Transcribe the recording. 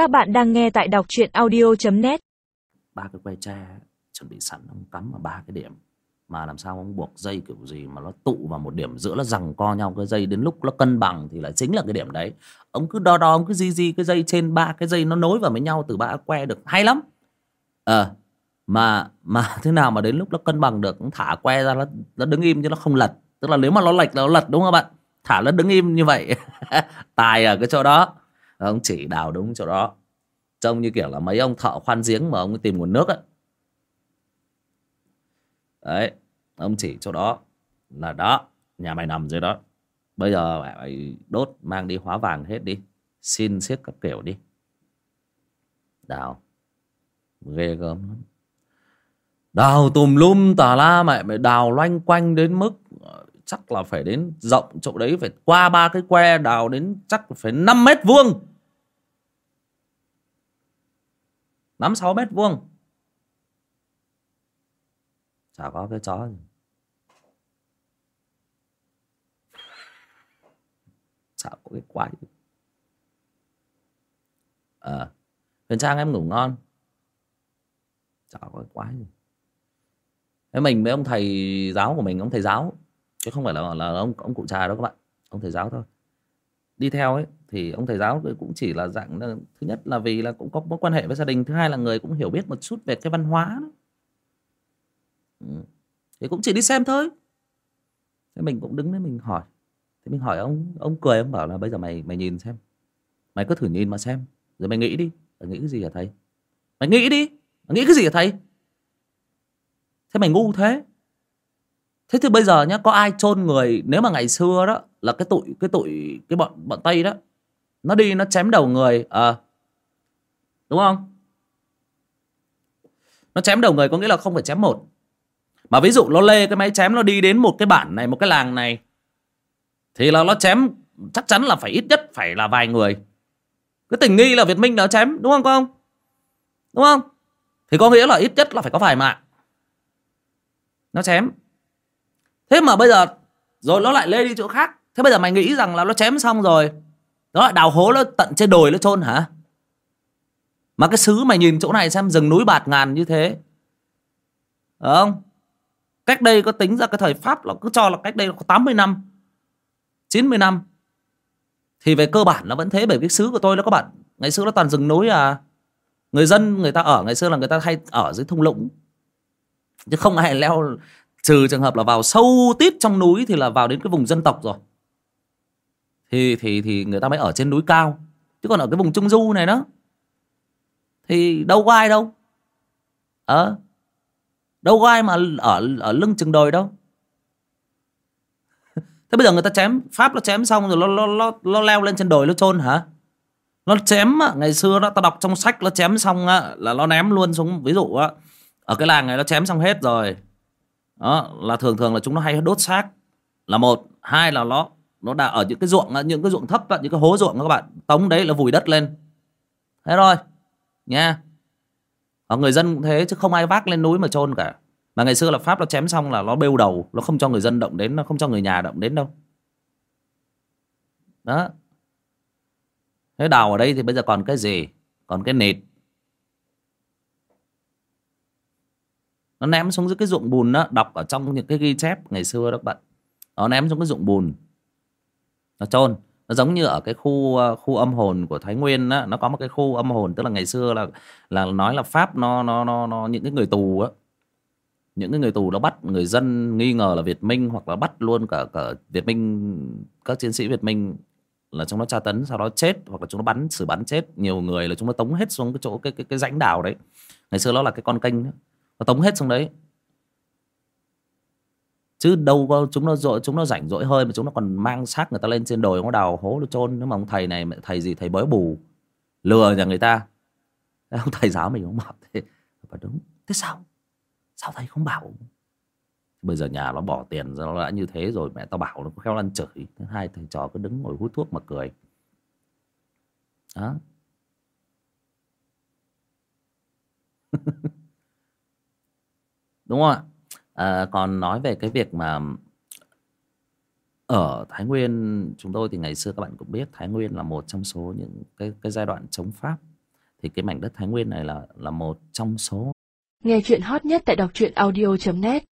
Các bạn đang nghe tại đọc truyện audio.net ba cái que tre chuẩn bị sẵn ông cắm ở ba cái điểm. Mà làm sao ông buộc dây kiểu gì mà nó tụ vào một điểm giữa nó rằng co nhau cái dây đến lúc nó cân bằng thì lại chính là cái điểm đấy. Ông cứ đo đo ông cứ di di cái dây trên ba cái dây nó nối vào với nhau từ ba que được. Hay lắm! Ờ mà mà thế nào mà đến lúc nó cân bằng được ông thả que ra nó, nó đứng im chứ nó không lật. Tức là nếu mà nó lệch là nó lật đúng không bạn? Thả nó đứng im như vậy. Tài ở cái chỗ đó. Ờ, ông chỉ đào đúng chỗ đó. Trông như kiểu là mấy ông thợ khoan giếng mà ông tìm nguồn nước ấy đấy, ông chỉ chỗ đó là đó. Nhà mày nằm dưới đó. Bây giờ mày đốt, mang đi hóa vàng hết đi. Xin xiết các kiểu đi. Đào. Ghê gớm lắm. Đào tùm lum tà la mẹ mày đào loanh quanh đến mức ờ, chắc là phải đến rộng chỗ đấy phải qua ba cái que, đào đến chắc phải 5 mét vuông. Năm sáu mét vuông. Chả có cái chó. Gì chả có cái quái. Gì ờ Huyền Trang em ngủ ngon. Chả có cái quái. Gì thế mình với ông thầy giáo của mình, ông thầy giáo, chứ không phải là là ông ông cụ trà đâu các bạn. Ông thầy giáo thôi đi theo ấy thì ông thầy giáo cũng chỉ là dạng là, thứ nhất là vì là cũng có mối quan hệ với gia đình thứ hai là người cũng hiểu biết một chút về cái văn hóa đó. Ừ. thì cũng chỉ đi xem thôi. Thế mình cũng đứng đấy mình hỏi. Thì mình hỏi ông ông cười ông bảo là bây giờ mày mày nhìn xem. Mày cứ thử nhìn mà xem. Rồi mày nghĩ đi. Mày nghĩ cái gì hả thầy? Mày nghĩ đi. Mày nghĩ cái gì hả thầy? Thế mày ngu thế thế thì bây giờ nhá có ai chôn người nếu mà ngày xưa đó là cái tụi cái tụi cái bọn bọn tây đó nó đi nó chém đầu người à, đúng không? Nó chém đầu người có nghĩa là không phải chém một. Mà ví dụ nó lê cái máy chém nó đi đến một cái bản này một cái làng này thì là nó chém chắc chắn là phải ít nhất phải là vài người. Cái tình nghi là việt minh nó chém đúng không không? Đúng không? Thì có nghĩa là ít nhất là phải có vài mạng. Nó chém thế mà bây giờ, rồi nó lại lê đi chỗ khác. Thế bây giờ mày nghĩ rằng là nó chém xong rồi, nó lại đào hố, nó tận trên đồi nó chôn hả? Mà cái xứ mày nhìn chỗ này xem, rừng núi bạt ngàn như thế. Đúng không? Cách đây có tính ra cái thời pháp là cứ cho là cách đây có 80 năm 90 năm. Thì về cơ bản nó vẫn thế, bởi cái xứ của tôi nó có bạn, ngày xưa nó toàn rừng núi à. Người dân, người ta ở, ngày xưa là người ta hay ở dưới thung lũng. Chứ không ai leo trừ trường hợp là vào sâu tít trong núi thì là vào đến cái vùng dân tộc rồi. Thì thì thì người ta mới ở trên núi cao chứ còn ở cái vùng trung du này đó thì đâu có ai đâu. Ờ đâu có ai mà ở ở lưng chừng đồi đâu. Thế bây giờ người ta chém pháp nó chém xong rồi nó nó nó, nó leo lên trên đồi nó chôn hả? Nó chém ngày xưa đó ta đọc trong sách nó chém xong là nó ném luôn xuống. Ví dụ á ở cái làng này nó chém xong hết rồi đó, là thường thường là chúng nó hay đốt xác. Là một. Hai là nó nó đã ở những cái ruộng, những cái ruộng thấp những cái hố ruộng các bạn, tống đấy là vùi đất lên. Thế rồi nha. Ở người dân cũng thế, chứ không ai vác lên núi mà chôn cả. Mà ngày xưa là pháp nó chém xong là nó bêu đầu, nó không cho người dân động đến, nó không cho người nhà động đến đâu. Đó. Thế đào ở đây thì bây giờ còn cái gì? Còn cái nịt. Nó ném xuống dưới cái ruộng bùn đó đọc ở trong những cái ghi chép ngày xưa đó các bạn. Nó ném xuống cái ruộng bùn. Nó chôn. Nó giống như ở cái khu ờ, khu âm hồn của thái nguyên á nó có một cái khu âm hồn tức là ngày xưa là là nói là pháp nó nó nó, nó những cái người tù á. Những cái người tù nó bắt người dân nghi ngờ là việt minh hoặc là bắt luôn cả cả việt minh các chiến sĩ việt minh là chúng nó tra tấn sau đó chết hoặc là chúng nó bắn xử bắn chết. Nhiều người là chúng nó tống hết xuống cái chỗ cái cái cái rãnh đào đấy. Ngày xưa nó là cái con kênh đó nó tống hết xuống đấy. Chứ đâu có chúng nó dội chúng nó rảnh rỗi hơi mà chúng nó còn mang xác người ta lên trên đồi, nó đào hố nó chôn. Nếu mà ông thầy này thầy gì, thầy bói bù, lừa nhà người ta. Ông thầy giáo mình không bảo thế. Và đúng. Thế sao? Sao thầy không bảo? Bây giờ nhà nó bỏ tiền ra, nó đã như thế rồi, mẹ tao bảo nó khéo lăn chửi. Thứ hai thầy trò cứ đứng ngồi hút thuốc mà cười. Đó. đúng không ạ? À, còn nói về cái việc mà ở Thái Nguyên chúng tôi thì ngày xưa các bạn cũng biết Thái Nguyên là một trong số những cái cái giai đoạn chống Pháp. Thì cái mảnh đất thái nguyên này là là một trong số Nghe chuyện hot nhất tại đọc truyện audio.net